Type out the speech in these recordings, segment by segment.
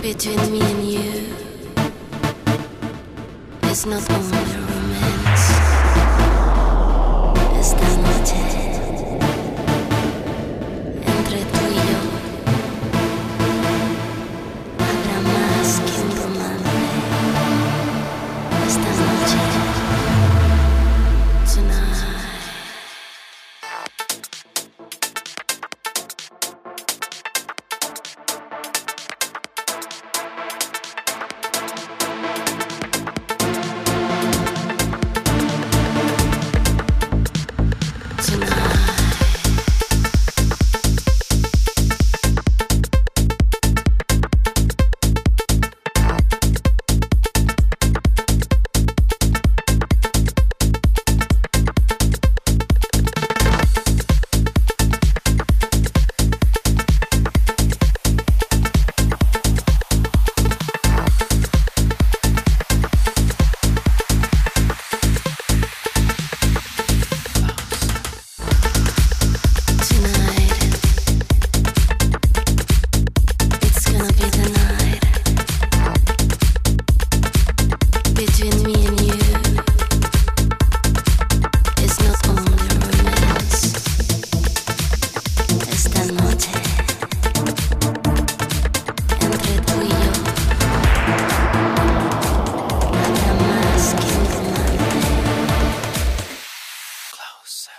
between me and you. Is not only Esta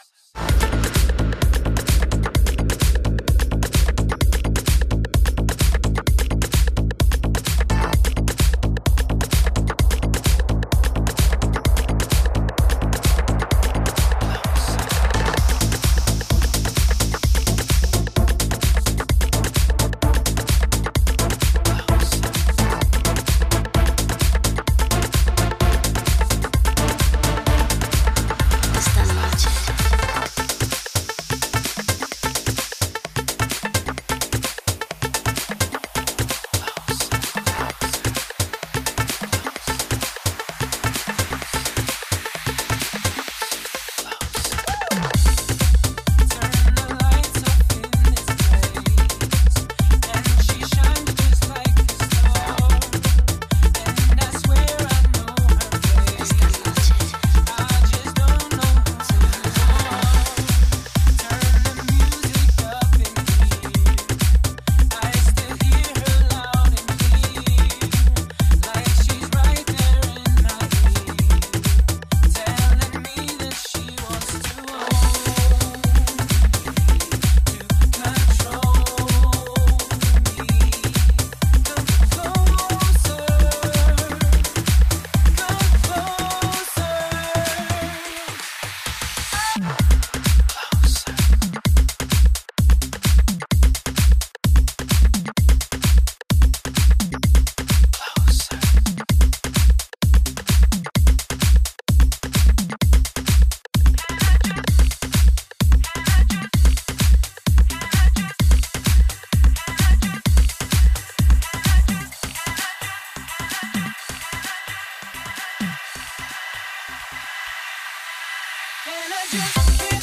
energy.